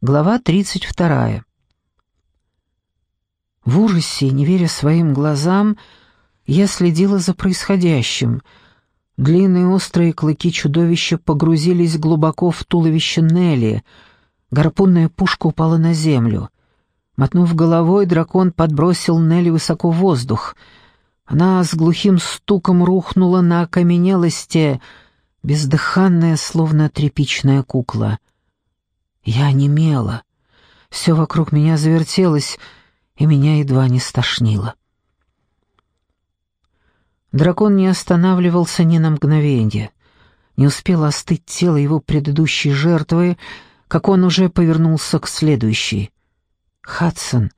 Глава 32. В ужасе, не веря своим глазам, я следила за происходящим. Длинные острые клыки чудовища погрузились глубоко в туловище Нелли. Гарпунная пушка упала на землю. Мотнув головой, дракон подбросил Нелли высоко в воздух. Она с глухим стуком рухнула на окаменелости, бездыханная, словно тряпичная кукла — я немела. Все вокруг меня завертелось, и меня едва не стошнило. Дракон не останавливался ни на мгновение. Не успело остыть тело его предыдущей жертвы, как он уже повернулся к следующей. Хадсон,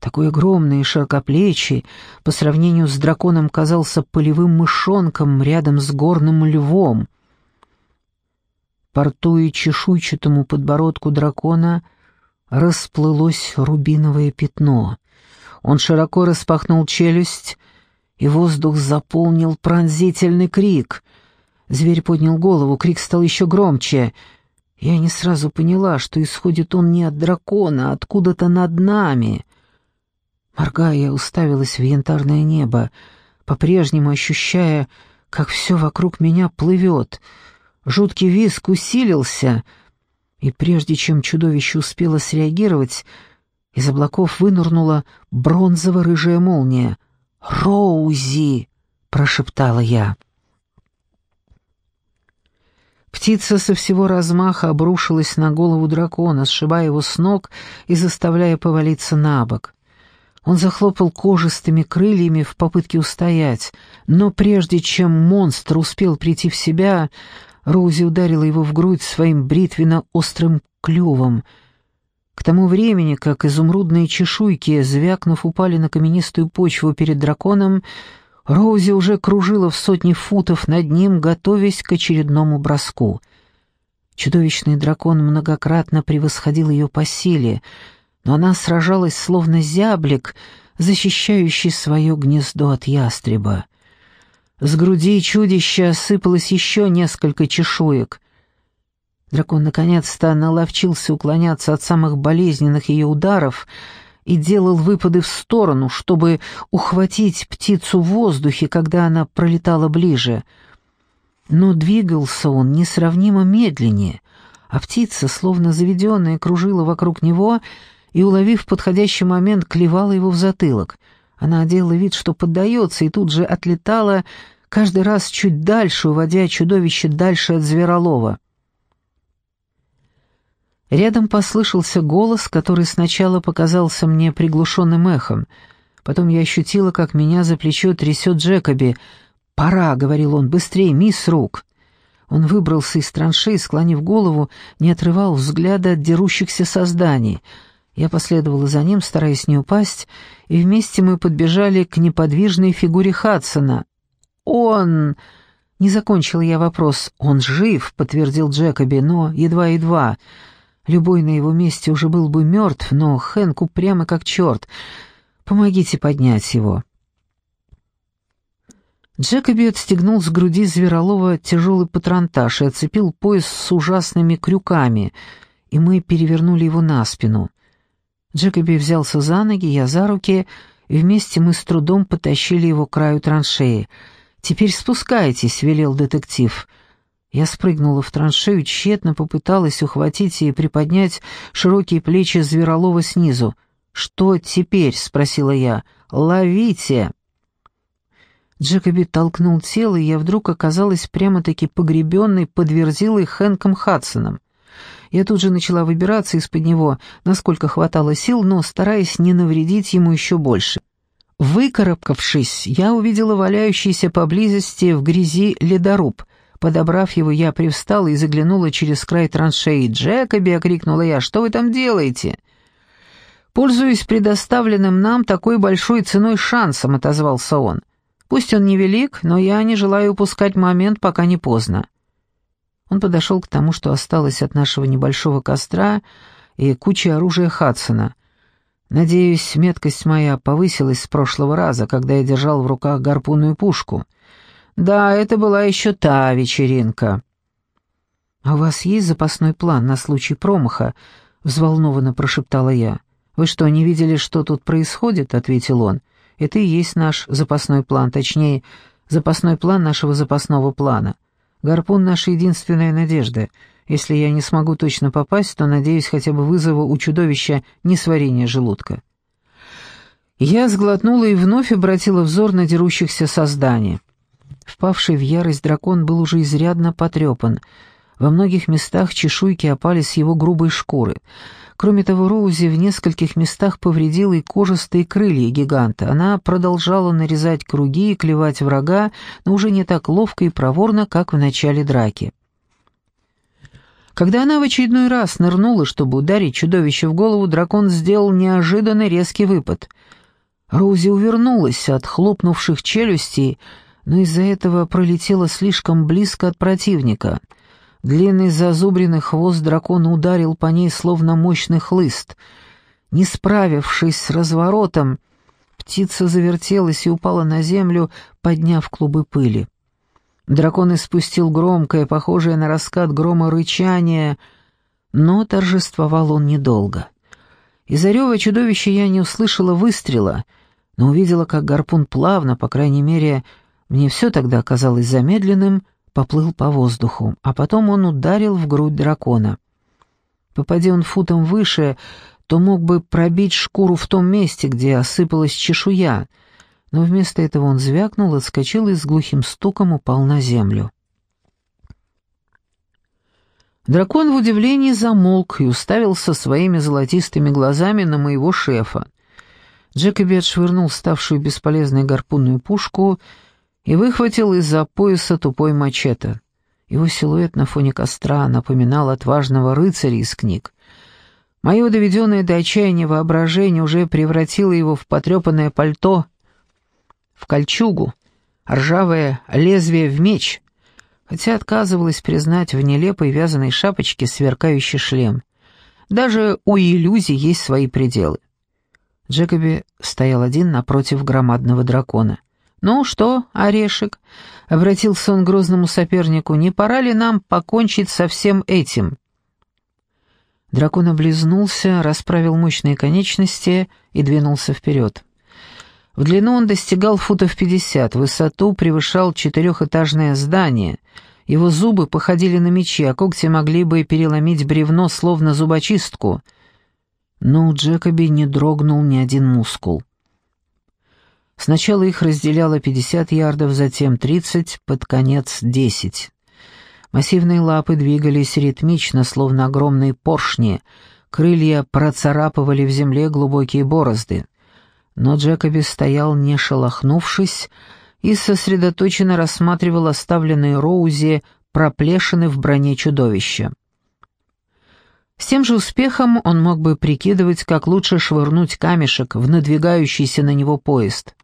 такой огромный и широкоплечий, по сравнению с драконом казался полевым мышонком рядом с горным львом — по рту и чешуйчатому подбородку дракона расплылось рубиновое пятно. Он широко распахнул челюсть, и воздух заполнил пронзительный крик. Зверь поднял голову, крик стал еще громче. Я не сразу поняла, что исходит он не от дракона, а откуда-то над нами. Моргая, уставилась в янтарное небо, по-прежнему ощущая, как все вокруг меня плывет — Жуткий визг усилился, и прежде чем чудовище успело среагировать, из облаков вынырнула бронзово-рыжая молния. «Роузи!» — прошептала я. Птица со всего размаха обрушилась на голову дракона, сшибая его с ног и заставляя повалиться на бок. Он захлопал кожистыми крыльями в попытке устоять, но прежде чем монстр успел прийти в себя, Роузи ударила его в грудь своим бритвенно-острым клювом. К тому времени, как изумрудные чешуйки, звякнув, упали на каменистую почву перед драконом, Роузи уже кружила в сотни футов над ним, готовясь к очередному броску. Чудовищный дракон многократно превосходил ее по силе, но она сражалась словно зяблик, защищающий свое гнездо от ястреба. С груди чудища осыпалось еще несколько чешуек. Дракон наконец-то наловчился уклоняться от самых болезненных ее ударов и делал выпады в сторону, чтобы ухватить птицу в воздухе, когда она пролетала ближе. Но двигался он несравнимо медленнее, а птица, словно заведенная, кружила вокруг него и, уловив подходящий момент, клевала его в затылок — она делала вид, что поддается, и тут же отлетала, каждый раз чуть дальше, уводя чудовище дальше от Зверолова. Рядом послышался голос, который сначала показался мне приглушенным эхом. Потом я ощутила, как меня за плечо трясет Джекоби. «Пора», — говорил он, — «быстрее, мисс Рук». Он выбрался из траншеи, склонив голову, не отрывал взгляда от дерущихся созданий — я последовала за ним, стараясь не упасть, и вместе мы подбежали к неподвижной фигуре Хадсона. «Он...» Не закончил я вопрос. «Он жив», — подтвердил Джекоби, но едва-едва. Любой на его месте уже был бы мертв, но Хэнку прямо как черт. Помогите поднять его. Джекоби отстегнул с груди Зверолова тяжелый патронтаж и отцепил пояс с ужасными крюками, и мы перевернули его на спину. Джекоби взялся за ноги, я за руки, и вместе мы с трудом потащили его к краю траншеи. «Теперь спускайтесь», — велел детектив. Я спрыгнула в траншею, тщетно попыталась ухватить и приподнять широкие плечи Зверолова снизу. «Что теперь?» — спросила я. «Ловите!» Джекоби толкнул тело, и я вдруг оказалась прямо-таки погребенной под верзилой Хэнком Хадсоном. Я тут же начала выбираться из-под него, насколько хватало сил, но стараясь не навредить ему еще больше. Выкарабкавшись, я увидела валяющийся поблизости в грязи ледоруб. Подобрав его, я привстала и заглянула через край траншеи. «Джекоби!» — окрикнула я. «Что вы там делаете?» «Пользуясь предоставленным нам такой большой ценой шансом», — отозвался он. «Пусть он невелик, но я не желаю упускать момент, пока не поздно». Он подошел к тому, что осталось от нашего небольшого костра и кучи оружия Хадсона. Надеюсь, меткость моя повысилась с прошлого раза, когда я держал в руках гарпунную пушку. Да, это была еще та вечеринка. «А у вас есть запасной план на случай промаха?» — взволнованно прошептала я. «Вы что, не видели, что тут происходит?» — ответил он. «Это и есть наш запасной план, точнее, запасной план нашего запасного плана. Гарпун — наша единственная надежда. Если я не смогу точно попасть, то, надеюсь, хотя бы вызову у чудовища несварение желудка». Я сглотнула и вновь обратила взор на дерущихся создания. Впавший в ярость дракон был уже изрядно потрепан. Во многих местах чешуйки опали с его грубой шкуры. Кроме того, Роузи в нескольких местах повредила и кожистые крылья гиганта. Она продолжала нарезать круги и клевать врага, но уже не так ловко и проворно, как в начале драки. Когда она в очередной раз нырнула, чтобы ударить чудовище в голову, дракон сделал неожиданный резкий выпад — Роузи увернулась от хлопнувших челюстей, но из-за этого пролетела слишком близко от противника. Длинный зазубренный хвост дракона ударил по ней, словно мощный хлыст. Не справившись с разворотом, птица завертелась и упала на землю, подняв клубы пыли. Дракон испустил громкое, похожее на раскат грома рычание, но торжествовал он недолго. Из-за рева чудовища я не услышала выстрела, но увидела, как гарпун плавно, по крайней мере, мне все тогда казалось замедленным, поплыл по воздуху, а потом он ударил в грудь дракона. Попади он футом выше, то мог бы пробить шкуру в том месте, где осыпалась чешуя, но вместо этого он звякнул, отскочил и с глухим стуком упал на землю. Дракон в удивлении замолк и уставился своими золотистыми глазами на моего шефа. Джекоби отшвырнул ставшую бесполезной гарпунную пушку и выхватил из-за пояса тупой мачете. Его силуэт на фоне костра напоминал отважного рыцаря из книг. Мое доведенное до отчаяния воображение уже превратило его в потрепанное пальто, в кольчугу, ржавое лезвие в меч, хотя отказывалась признать в нелепой вязаной шапочке сверкающий шлем. Даже у иллюзий есть свои пределы. Джекоби стоял один напротив громадного дракона. «Ну что, Орешек?» — обратился он к грозному сопернику. «Не пора ли нам покончить со всем этим?» Дракон облизнулся, расправил мощные конечности и двинулся вперед. В длину он достигал футов пятьдесят, высоту превышал четырехэтажное здание. Его зубы походили на мечи, а когти могли бы переломить бревно, словно зубочистку. Но у Джекоби не дрогнул ни один мускул. Сначала их разделяло пятьдесят ярдов, затем тридцать, под конец десять. Массивные лапы двигались ритмично, словно огромные поршни, крылья процарапывали в земле глубокие борозды. Но Джекоби стоял, не шелохнувшись, и сосредоточенно рассматривал оставленные Роузи проплешины в броне чудовища. С тем же успехом он мог бы прикидывать, как лучше швырнуть камешек в надвигающийся на него поезд.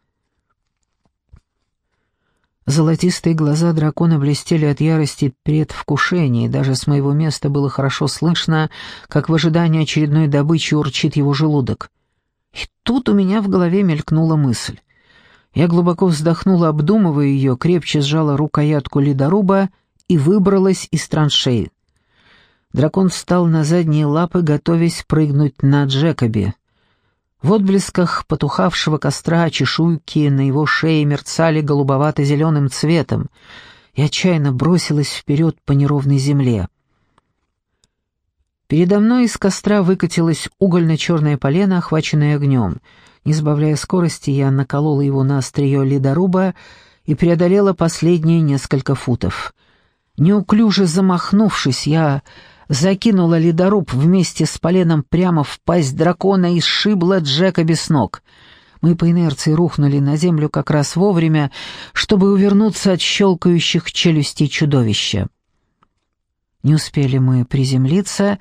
Золотистые глаза дракона блестели от ярости предвкушения, и даже с моего места было хорошо слышно, как в ожидании очередной добычи урчит его желудок. И тут у меня в голове мелькнула мысль. Я глубоко вздохнула, обдумывая ее, крепче сжала рукоятку ледоруба и выбралась из траншеи. Дракон встал на задние лапы, готовясь прыгнуть на Джекоби. В отблесках потухавшего костра чешуйки на его шее мерцали голубовато-зеленым цветом и отчаянно бросилась вперед по неровной земле. Передо мной из костра выкатилось угольно-черное полено, охваченное огнем. Не сбавляя скорости, я наколола его на острие ледоруба и преодолела последние несколько футов. Неуклюже замахнувшись, я закинула ледоруб вместе с поленом прямо в пасть дракона и сшибла Джека без ног. Мы по инерции рухнули на землю как раз вовремя, чтобы увернуться от щелкающих челюстей чудовища. Не успели мы приземлиться,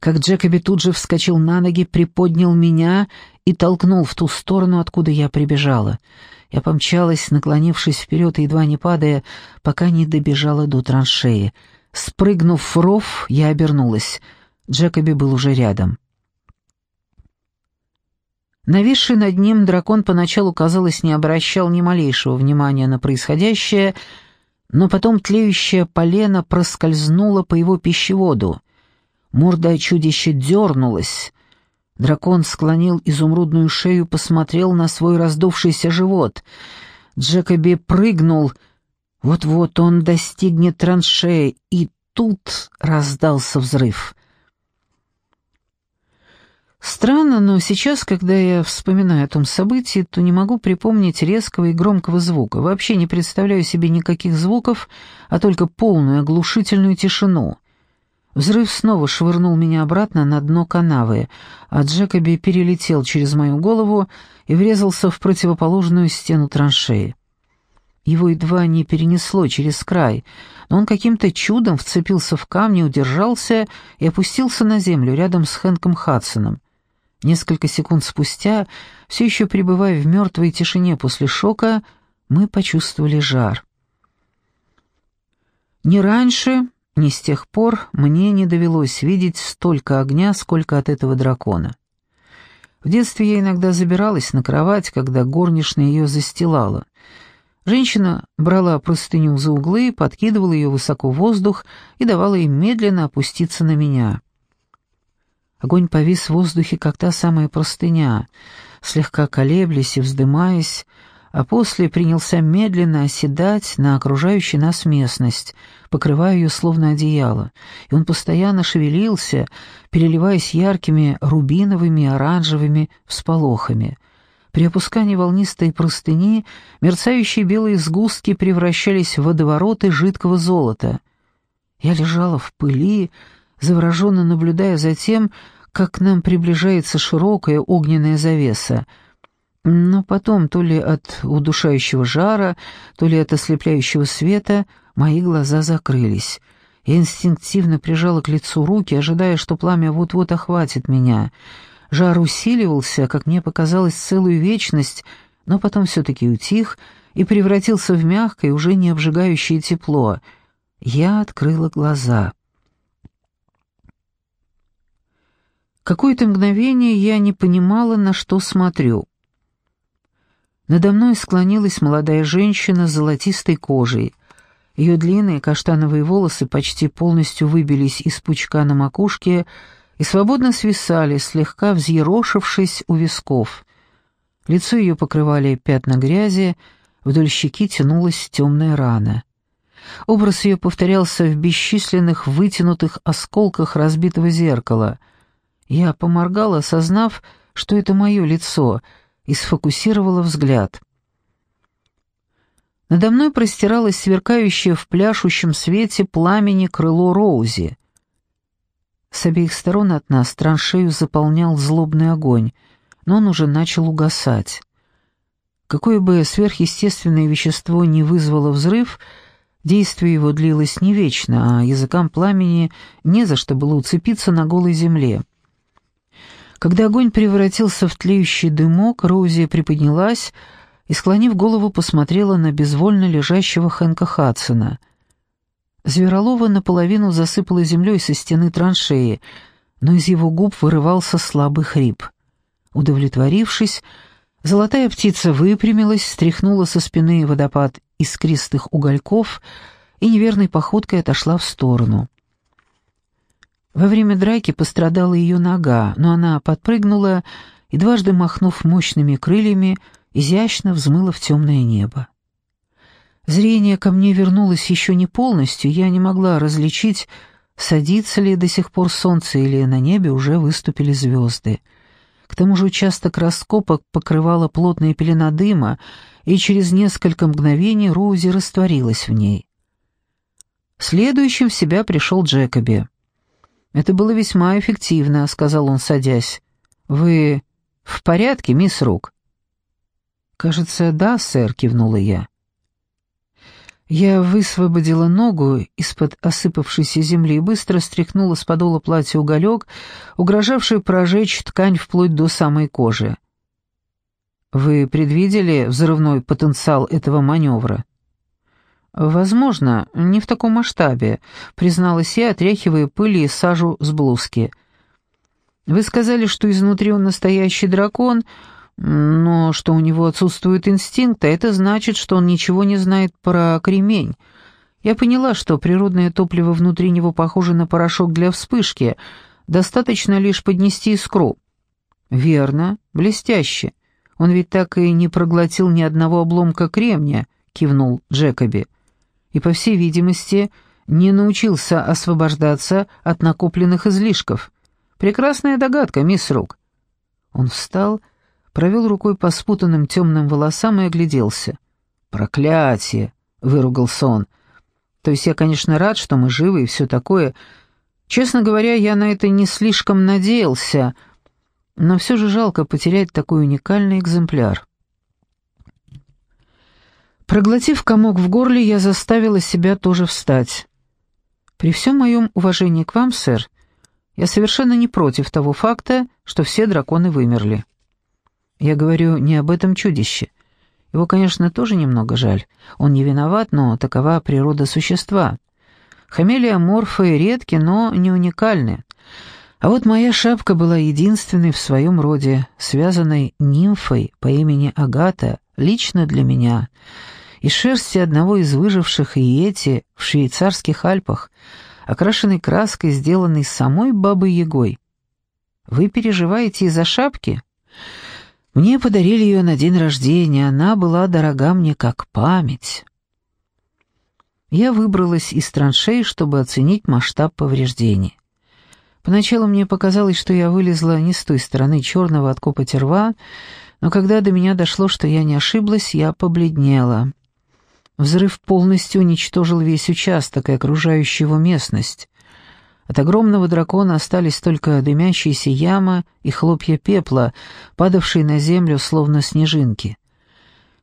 как Джекоби тут же вскочил на ноги, приподнял меня и толкнул в ту сторону, откуда я прибежала. Я помчалась, наклонившись вперед и едва не падая, пока не добежала до траншеи. Спрыгнув в ров, я обернулась. Джекоби был уже рядом. Нависший над ним дракон поначалу, казалось, не обращал ни малейшего внимания на происходящее, но потом тлеющее полено проскользнуло по его пищеводу. Морда чудища дернулась. Дракон склонил изумрудную шею, посмотрел на свой раздувшийся живот. Джекоби прыгнул. Вот-вот он достигнет траншеи, и тут раздался взрыв. Странно, но сейчас, когда я вспоминаю о том событии, то не могу припомнить резкого и громкого звука. Вообще не представляю себе никаких звуков, а только полную оглушительную тишину. Взрыв снова швырнул меня обратно на дно канавы, а Джекоби перелетел через мою голову и врезался в противоположную стену траншеи. Его едва не перенесло через край, но он каким-то чудом вцепился в камни, удержался и опустился на землю рядом с Хэнком Хадсоном. Несколько секунд спустя, все еще пребывая в мертвой тишине после шока, мы почувствовали жар. Не раньше, ни с тех пор мне не довелось видеть столько огня, сколько от этого дракона. В детстве я иногда забиралась на кровать, когда горничная ее застилала. Женщина брала простыню за углы, подкидывала ее высоко в воздух и давала ей медленно опуститься на меня. Огонь повис в воздухе, как та самая простыня, слегка колеблясь и вздымаясь, а после принялся медленно оседать на окружающую нас местность, покрывая ее словно одеяло, и он постоянно шевелился, переливаясь яркими рубиновыми и оранжевыми всполохами. При опускании волнистой простыни мерцающие белые сгустки превращались в водовороты жидкого золота. Я лежала в пыли, завороженно наблюдая за тем, как к нам приближается широкая огненная завеса. Но потом, то ли от удушающего жара, то ли от ослепляющего света, мои глаза закрылись. Я инстинктивно прижала к лицу руки, ожидая, что пламя вот-вот охватит меня. Жар усиливался, как мне показалось, целую вечность, но потом все-таки утих и превратился в мягкое, уже не обжигающее тепло. Я открыла глаза. Какое-то мгновение я не понимала, на что смотрю. Надо мной склонилась молодая женщина с золотистой кожей. Ее длинные каштановые волосы почти полностью выбились из пучка на макушке и свободно свисали, слегка взъерошившись у висков. Лицо ее покрывали пятна грязи, вдоль щеки тянулась темная рана. Образ ее повторялся в бесчисленных вытянутых осколках разбитого зеркала — я поморгала, осознав, что это мое лицо, и сфокусировала взгляд. Надо мной простиралось сверкающее в пляшущем свете пламени крыло Роузи. С обеих сторон от нас траншею заполнял злобный огонь, но он уже начал угасать. Какое бы сверхъестественное вещество не вызвало взрыв, действие его длилось не вечно, а языкам пламени не за что было уцепиться на голой земле. Когда огонь превратился в тлеющий дымок, Роузи приподнялась и, склонив голову, посмотрела на безвольно лежащего Хэнка Хадсона. Зверолова наполовину засыпала землей со стены траншеи, но из его губ вырывался слабый хрип. Удовлетворившись, золотая птица выпрямилась, стряхнула со спины водопад искристых угольков и неверной походкой отошла в сторону. Во время драки пострадала ее нога, но она подпрыгнула и, дважды махнув мощными крыльями, изящно взмыла в темное небо. Зрение ко мне вернулось еще не полностью, я не могла различить, садится ли до сих пор солнце или на небе уже выступили звезды. К тому же участок раскопок покрывала плотная пелена дыма, и через несколько мгновений Роузи растворилась в ней. Следующим в себя пришел Джекоби. «Это было весьма эффективно», — сказал он, садясь. «Вы в порядке, мисс Рук?» «Кажется, да, сэр», — кивнула я. Я высвободила ногу из-под осыпавшейся земли и быстро стряхнула с подола платья уголек, угрожавший прожечь ткань вплоть до самой кожи. «Вы предвидели взрывной потенциал этого маневра?» «Возможно, не в таком масштабе», — призналась я, отряхивая пыль и сажу с блузки. «Вы сказали, что изнутри он настоящий дракон, но что у него отсутствует инстинкт, а это значит, что он ничего не знает про кремень. Я поняла, что природное топливо внутри него похоже на порошок для вспышки, Достаточно лишь поднести искру». «Верно, блестяще. Он ведь так и не проглотил ни одного обломка кремния», — кивнул Джекоби. «И, по всей видимости, не научился освобождаться от накопленных излишков. Прекрасная догадка, мисс Рук». Он встал, провел рукой по спутанным темным волосам и огляделся. «Проклятие!» — выругался он. «То есть я, конечно, рад, что мы живы и все такое. Честно говоря, я на это не слишком надеялся, но все же жалко потерять такой уникальный экземпляр». Проглотив комок в горле, я заставила себя тоже встать. «При всем моем уважении к вам, сэр, я совершенно не против того факта, что все драконы вымерли. Я говорю не об этом чудище. Его, конечно, тоже немного жаль. Он не виноват, но такова природа существа. Хамелиоморфы редки, но не уникальны. А вот моя шапка была единственной в своем роде, связанной нимфой по имени Агата, лично для меня, из шерсти одного из выживших Иети в швейцарских Альпах, окрашенной краской, сделанной самой Бабой-Ягой. Вы переживаете из-за шапки? Мне подарили ее на день рождения, она была дорога мне как память. Я выбралась из траншей, чтобы оценить масштаб повреждений. Поначалу мне показалось, что я вылезла не с той стороны черного от копоти рва, но когда до меня дошло, что я не ошиблась, я побледнела. Взрыв полностью уничтожил весь участок и окружающую его местность. От огромного дракона остались только дымящиеся яма и хлопья пепла, падавшие на землю словно снежинки.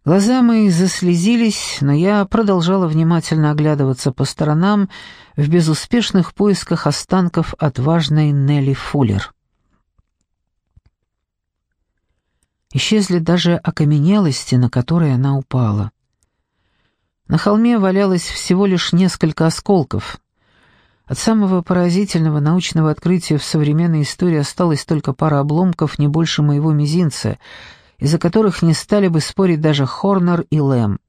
Глаза мои заслезились, но я продолжала внимательно оглядываться по сторонам в безуспешных поисках останков отважной Нелли Фуллер. Исчезли даже окаменелости, на которые она упала. На холме валялось всего лишь несколько осколков. От самого поразительного научного открытия в современной истории осталась только пара обломков не больше моего мизинца, из-за которых не стали бы спорить даже Хорнер и Лэм.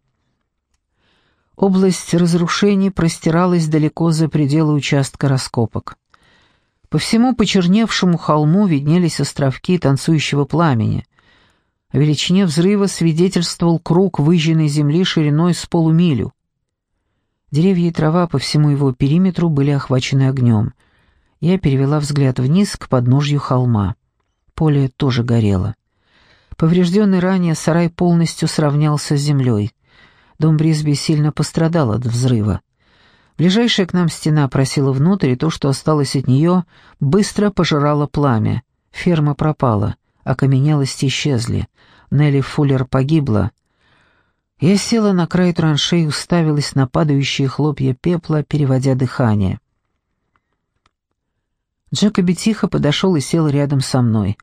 Область разрушений простиралась далеко за пределы участка раскопок. По всему почерневшему холму виднелись островки танцующего пламени. О величине взрыва свидетельствовал круг выжженной земли шириной с полумилю. Деревья и трава по всему его периметру были охвачены огнем. Я перевела взгляд вниз к подножью холма. Поле тоже горело. Поврежденный ранее сарай полностью сравнялся с землей. Дом Брисби сильно пострадал от взрыва. Ближайшая к нам стена просила внутрь, и то, что осталось от нее, быстро пожирало пламя. Ферма пропала, окаменелости исчезли. Нелли Фуллер погибла. Я села на край траншеи и уставилась на падающие хлопья пепла, переводя дыхание. Джекоби тихо подошел и сел рядом со мной.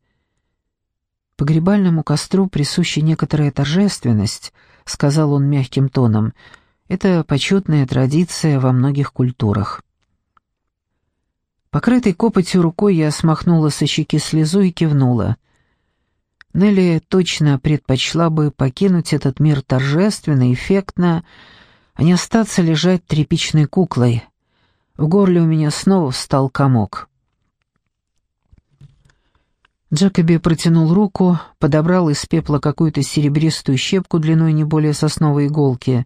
«Погребальному костру присуща некоторая торжественность», — сказал он мягким тоном. «Это почетная традиция во многих культурах». Покрытой копотью рукой я смахнула со щеки слезу и кивнула — Нелли точно предпочла бы покинуть этот мир торжественно, эффектно, а не остаться лежать тряпичной куклой. В горле у меня снова встал комок. Джекоби протянул руку, подобрал из пепла какую-то серебристую щепку длиной не более сосновой иголки,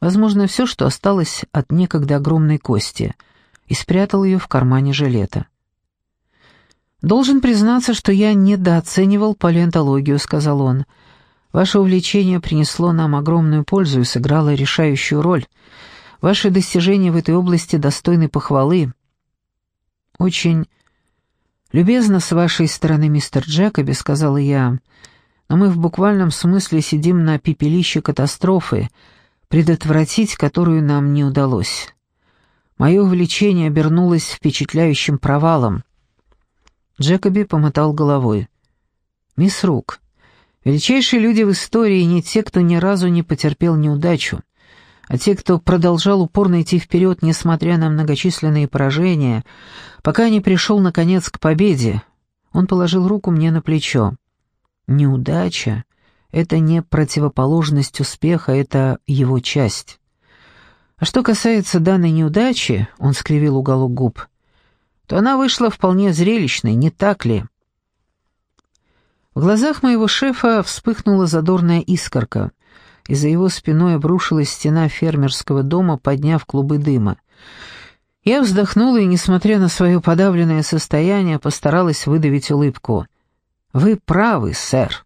возможно, все, что осталось от некогда огромной кости, и спрятал ее в кармане жилета. «Должен признаться, что я недооценивал палеонтологию», — сказал он. «Ваше увлечение принесло нам огромную пользу и сыграло решающую роль. Ваши достижения в этой области достойны похвалы». «Очень любезно с вашей стороны, мистер Джекоби», — сказала я, «но мы в буквальном смысле сидим на пепелище катастрофы, предотвратить которую нам не удалось. Мое увлечение обернулось впечатляющим провалом». Джекоби помотал головой. «Мисс Рук, величайшие люди в истории не те, кто ни разу не потерпел неудачу, а те, кто продолжал упорно идти вперед, несмотря на многочисленные поражения, пока не пришел, наконец, к победе». Он положил руку мне на плечо. «Неудача — это не противоположность успеха, это его часть». А что касается данной неудачи, он скривил уголок губ, то она вышла вполне зрелищной, не так ли? В глазах моего шефа вспыхнула задорная искорка, и за его спиной обрушилась стена фермерского дома, подняв клубы дыма. Я вздохнула и, несмотря на свое подавленное состояние, постаралась выдавить улыбку. «Вы правы, сэр.